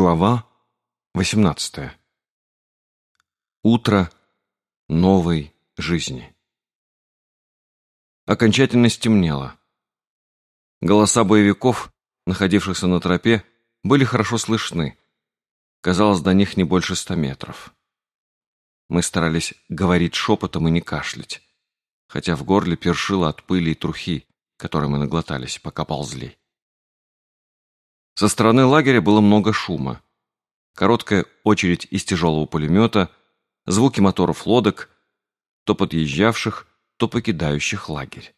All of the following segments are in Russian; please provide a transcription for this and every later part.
Глава 18. Утро новой жизни. Окончательно стемнело. Голоса боевиков, находившихся на тропе, были хорошо слышны. Казалось, до них не больше ста метров. Мы старались говорить шепотом и не кашлять, хотя в горле першило от пыли и трухи, которой мы наглотались, пока ползли. Со стороны лагеря было много шума. Короткая очередь из тяжелого пулемета, звуки моторов лодок, то подъезжавших, то покидающих лагерь.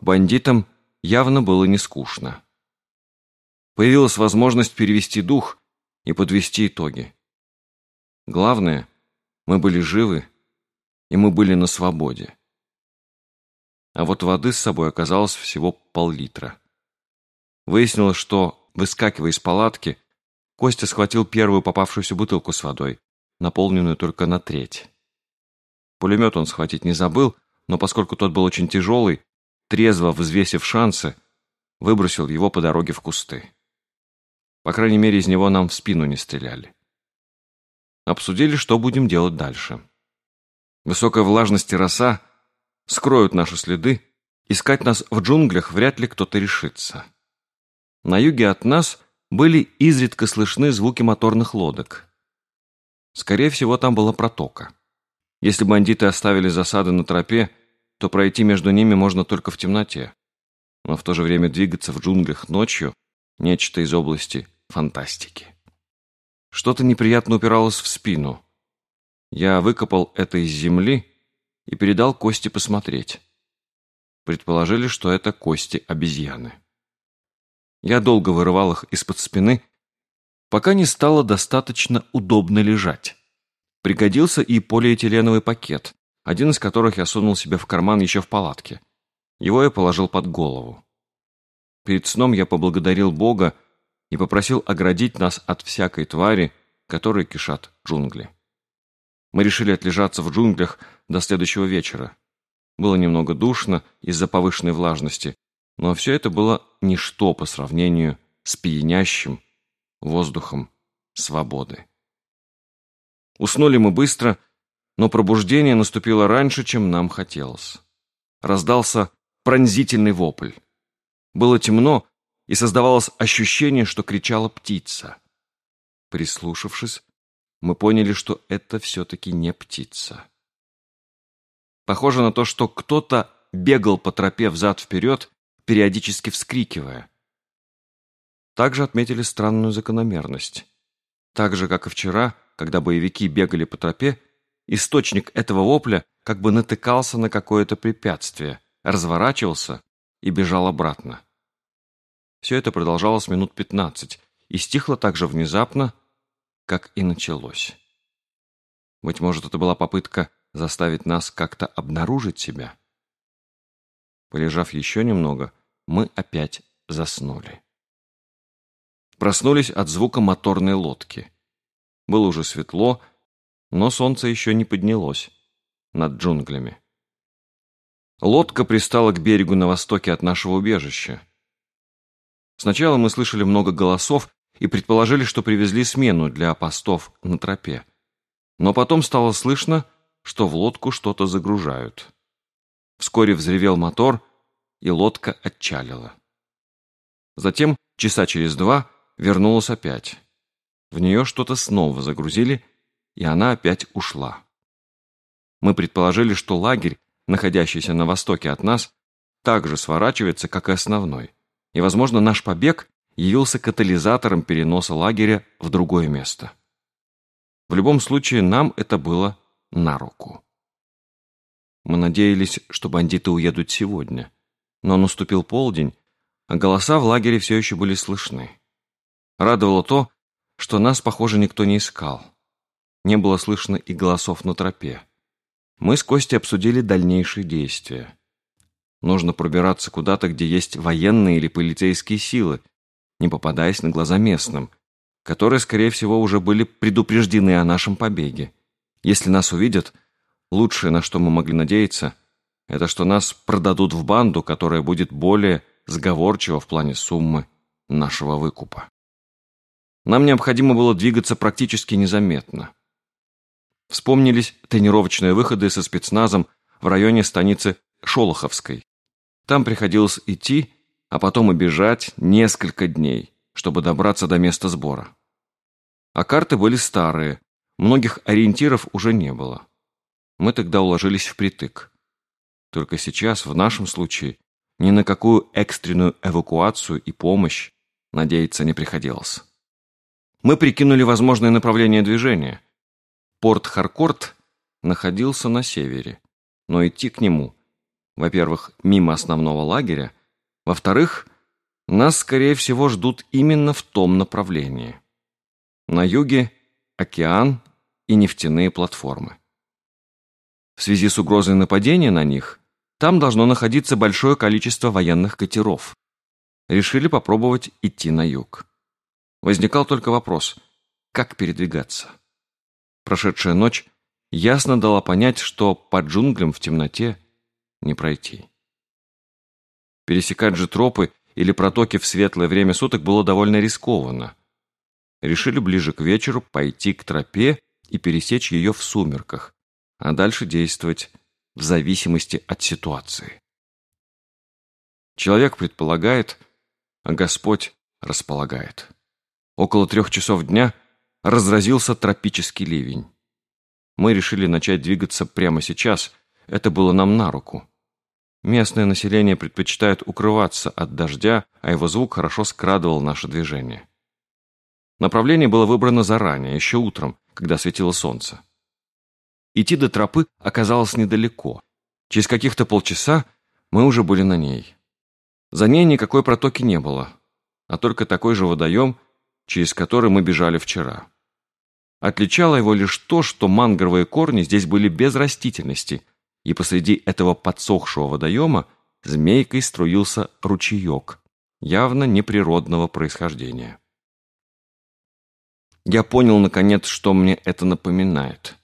Бандитам явно было не скучно. Появилась возможность перевести дух и подвести итоги. Главное, мы были живы, и мы были на свободе. А вот воды с собой оказалось всего пол-литра. Выяснилось, что Выскакивая из палатки, Костя схватил первую попавшуюся бутылку с водой, наполненную только на треть. Пулемет он схватить не забыл, но поскольку тот был очень тяжелый, трезво взвесив шансы, выбросил его по дороге в кусты. По крайней мере, из него нам в спину не стреляли. Обсудили, что будем делать дальше. Высокая влажность и роса скроют наши следы, искать нас в джунглях вряд ли кто-то решится. На юге от нас были изредка слышны звуки моторных лодок. Скорее всего, там была протока. Если бандиты оставили засады на тропе, то пройти между ними можно только в темноте. Но в то же время двигаться в джунглях ночью – нечто из области фантастики. Что-то неприятно упиралось в спину. Я выкопал это из земли и передал кости посмотреть. Предположили, что это кости обезьяны. Я долго вырывал их из-под спины, пока не стало достаточно удобно лежать. Пригодился и полиэтиленовый пакет, один из которых я сунул себе в карман еще в палатке. Его я положил под голову. Перед сном я поблагодарил Бога и попросил оградить нас от всякой твари, которые кишат джунгли. Мы решили отлежаться в джунглях до следующего вечера. Было немного душно из-за повышенной влажности, но все это было ничто по сравнению с пьянящим воздухом свободы. Уснули мы быстро, но пробуждение наступило раньше, чем нам хотелось. Раздался пронзительный вопль. Было темно, и создавалось ощущение, что кричала птица. Прислушавшись, мы поняли, что это все-таки не птица. Похоже на то, что кто-то бегал по тропе взад-вперед периодически вскрикивая. Также отметили странную закономерность. Так же, как и вчера, когда боевики бегали по тропе, источник этого вопля как бы натыкался на какое-то препятствие, разворачивался и бежал обратно. Все это продолжалось минут пятнадцать и стихло так же внезапно, как и началось. Быть может, это была попытка заставить нас как-то обнаружить себя? Полежав еще немного, мы опять заснули. Проснулись от звука моторной лодки. Было уже светло, но солнце еще не поднялось над джунглями. Лодка пристала к берегу на востоке от нашего убежища. Сначала мы слышали много голосов и предположили, что привезли смену для постов на тропе. Но потом стало слышно, что в лодку что-то загружают. Вскоре взревел мотор, и лодка отчалила. Затем, часа через два, вернулась опять. В нее что-то снова загрузили, и она опять ушла. Мы предположили, что лагерь, находящийся на востоке от нас, также сворачивается, как и основной. И, возможно, наш побег явился катализатором переноса лагеря в другое место. В любом случае, нам это было на руку. Мы надеялись, что бандиты уедут сегодня. Но наступил полдень, а голоса в лагере все еще были слышны. Радовало то, что нас, похоже, никто не искал. Не было слышно и голосов на тропе. Мы с Костей обсудили дальнейшие действия. Нужно пробираться куда-то, где есть военные или полицейские силы, не попадаясь на глаза местным, которые, скорее всего, уже были предупреждены о нашем побеге. Если нас увидят, лучшее, на что мы могли надеяться, это что нас продадут в банду, которая будет более сговорчива в плане суммы нашего выкупа. Нам необходимо было двигаться практически незаметно. Вспомнились тренировочные выходы со спецназом в районе станицы Шолоховской. Там приходилось идти, а потом и бежать несколько дней, чтобы добраться до места сбора. А карты были старые, многих ориентиров уже не было. Мы тогда уложились впритык. Только сейчас, в нашем случае, ни на какую экстренную эвакуацию и помощь надеяться не приходилось. Мы прикинули возможное направление движения. Порт Харкорт находился на севере, но идти к нему, во-первых, мимо основного лагеря, во-вторых, нас, скорее всего, ждут именно в том направлении. На юге – океан и нефтяные платформы. В связи с угрозой нападения на них, там должно находиться большое количество военных катеров. Решили попробовать идти на юг. Возникал только вопрос, как передвигаться. Прошедшая ночь ясно дала понять, что по джунглям в темноте не пройти. Пересекать же тропы или протоки в светлое время суток было довольно рискованно. Решили ближе к вечеру пойти к тропе и пересечь ее в сумерках, а дальше действовать в зависимости от ситуации. Человек предполагает, а Господь располагает. Около трех часов дня разразился тропический ливень. Мы решили начать двигаться прямо сейчас, это было нам на руку. Местное население предпочитает укрываться от дождя, а его звук хорошо скрадывал наше движение. Направление было выбрано заранее, еще утром, когда светило солнце. Идти до тропы оказалось недалеко. Через каких-то полчаса мы уже были на ней. За ней никакой протоки не было, а только такой же водоем, через который мы бежали вчера. Отличало его лишь то, что мангровые корни здесь были без растительности, и посреди этого подсохшего водоема змейкой струился ручеек, явно неприродного происхождения. Я понял, наконец, что мне это напоминает.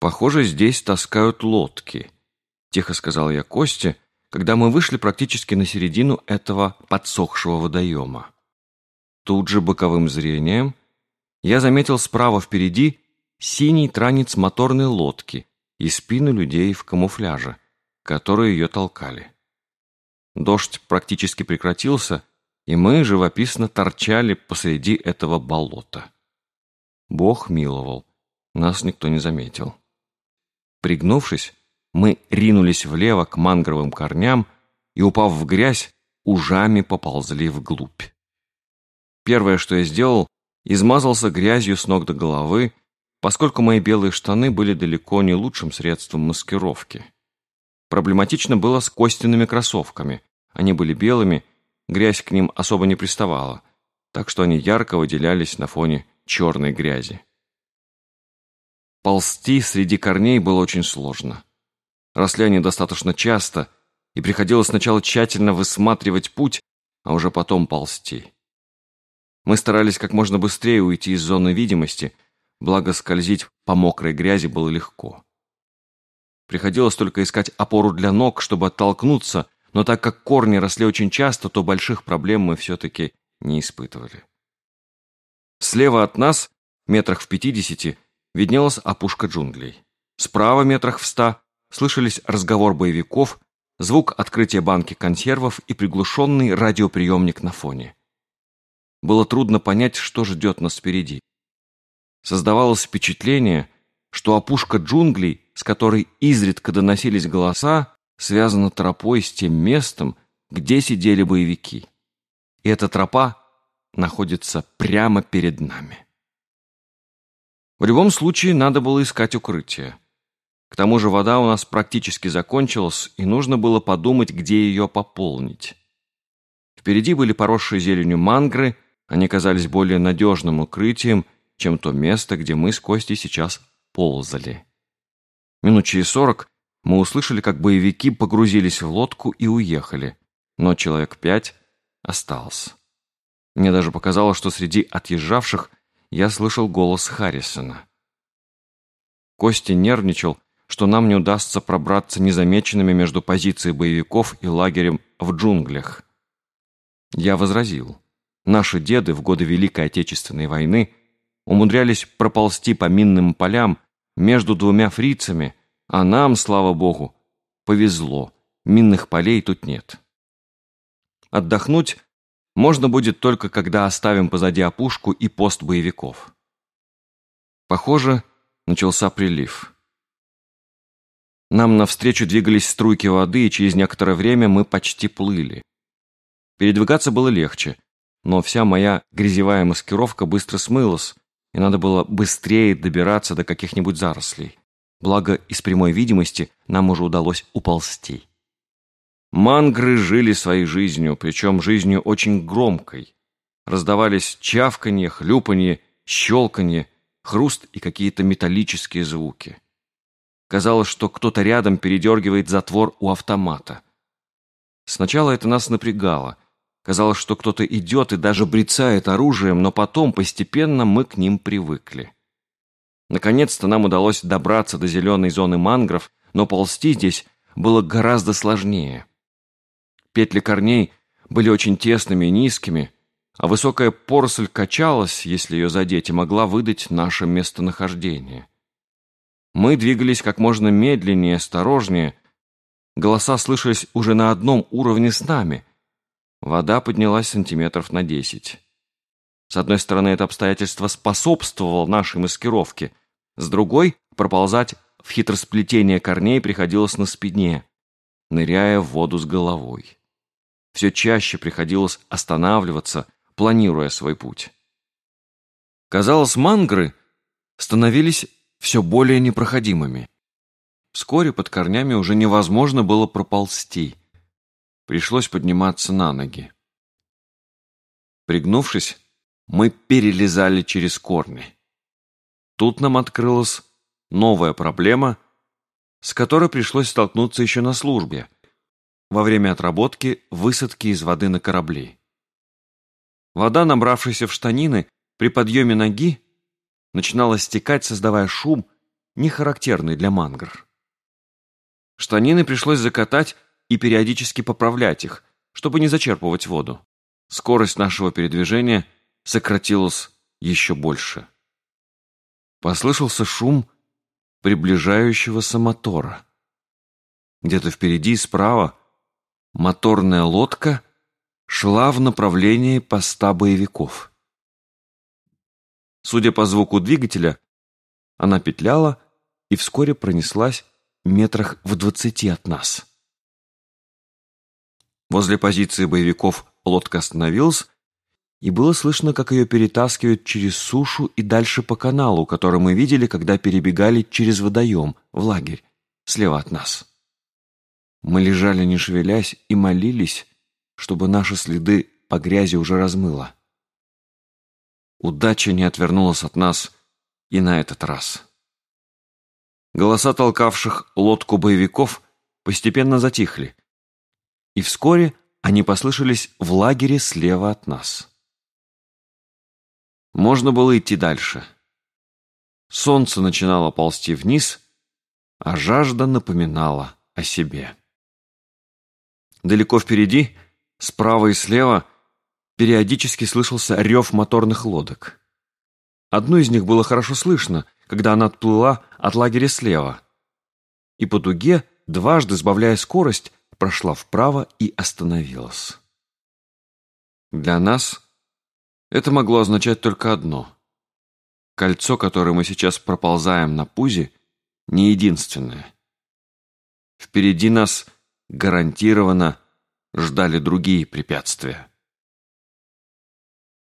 «Похоже, здесь таскают лодки», — тихо сказал я Косте, когда мы вышли практически на середину этого подсохшего водоема. Тут же боковым зрением я заметил справа впереди синий транец моторной лодки и спину людей в камуфляже, которые ее толкали. Дождь практически прекратился, и мы живописно торчали посреди этого болота. Бог миловал, нас никто не заметил. Пригнувшись, мы ринулись влево к мангровым корням и, упав в грязь, ужами поползли вглубь. Первое, что я сделал, измазался грязью с ног до головы, поскольку мои белые штаны были далеко не лучшим средством маскировки. Проблематично было с костяными кроссовками. Они были белыми, грязь к ним особо не приставала, так что они ярко выделялись на фоне черной грязи. Ползти среди корней было очень сложно. Росли они достаточно часто, и приходилось сначала тщательно высматривать путь, а уже потом ползти. Мы старались как можно быстрее уйти из зоны видимости, благо скользить по мокрой грязи было легко. Приходилось только искать опору для ног, чтобы оттолкнуться, но так как корни росли очень часто, то больших проблем мы все-таки не испытывали. Слева от нас, метрах в пятидесяти, виднелась опушка джунглей. Справа, метрах в ста, слышались разговор боевиков, звук открытия банки консервов и приглушенный радиоприемник на фоне. Было трудно понять, что ждет нас впереди. Создавалось впечатление, что опушка джунглей, с которой изредка доносились голоса, связана тропой с тем местом, где сидели боевики. И эта тропа находится прямо перед нами. В любом случае, надо было искать укрытие. К тому же вода у нас практически закончилась, и нужно было подумать, где ее пополнить. Впереди были поросшие зеленью мангры, они казались более надежным укрытием, чем то место, где мы с Костей сейчас ползали. Минут через сорок мы услышали, как боевики погрузились в лодку и уехали, но человек пять остался. Мне даже показалось, что среди отъезжавших я слышал голос Харрисона. Костя нервничал, что нам не удастся пробраться незамеченными между позицией боевиков и лагерем в джунглях. Я возразил. Наши деды в годы Великой Отечественной войны умудрялись проползти по минным полям между двумя фрицами, а нам, слава богу, повезло, минных полей тут нет. Отдохнуть можно будет только когда оставим позади опушку и пост боевиков. Похоже, начался прилив. Нам навстречу двигались струйки воды, и через некоторое время мы почти плыли. Передвигаться было легче, но вся моя грязевая маскировка быстро смылась, и надо было быстрее добираться до каких-нибудь зарослей. Благо, из прямой видимости нам уже удалось уползти. Мангры жили своей жизнью, причем жизнью очень громкой. Раздавались чавканье, хлюпанье, щелканье, хруст и какие-то металлические звуки. Казалось, что кто-то рядом передергивает затвор у автомата. Сначала это нас напрягало. Казалось, что кто-то идет и даже брецает оружием, но потом постепенно мы к ним привыкли. Наконец-то нам удалось добраться до зеленой зоны мангров, но ползти здесь было гораздо сложнее. Петли корней были очень тесными и низкими, а высокая поросль качалась, если ее задеть, и могла выдать наше местонахождение. Мы двигались как можно медленнее, осторожнее. Голоса слышались уже на одном уровне с нами. Вода поднялась сантиметров на десять. С одной стороны, это обстоятельство способствовало нашей маскировке, с другой — проползать в хитросплетение корней приходилось на спине, ныряя в воду с головой. Все чаще приходилось останавливаться, планируя свой путь. Казалось, мангры становились все более непроходимыми. Вскоре под корнями уже невозможно было проползти. Пришлось подниматься на ноги. Пригнувшись, мы перелезали через корни. Тут нам открылась новая проблема, с которой пришлось столкнуться еще на службе, во время отработки высадки из воды на корабли. Вода, набравшаяся в штанины, при подъеме ноги начинала стекать, создавая шум, не характерный для мангр. Штанины пришлось закатать и периодически поправлять их, чтобы не зачерпывать воду. Скорость нашего передвижения сократилась еще больше. Послышался шум приближающегося мотора. Где-то впереди, справа, моторная лодка шла в направлении поста боевиков. Судя по звуку двигателя, она петляла и вскоре пронеслась метрах в двадцати от нас. Возле позиции боевиков лодка остановилась, и было слышно, как ее перетаскивают через сушу и дальше по каналу, который мы видели, когда перебегали через водоем в лагерь, слева от нас. Мы лежали, не шевелясь, и молились, чтобы наши следы по грязи уже размыло. Удача не отвернулась от нас и на этот раз. Голоса толкавших лодку боевиков постепенно затихли, и вскоре они послышались в лагере слева от нас. Можно было идти дальше. Солнце начинало ползти вниз, а жажда напоминала о себе. Далеко впереди, справа и слева, периодически слышался рев моторных лодок. Одну из них было хорошо слышно, когда она отплыла от лагеря слева. И по дуге, дважды сбавляя скорость, прошла вправо и остановилась. Для нас это могло означать только одно. Кольцо, которое мы сейчас проползаем на пузе, не единственное. Впереди нас гарантированно ждали другие препятствия.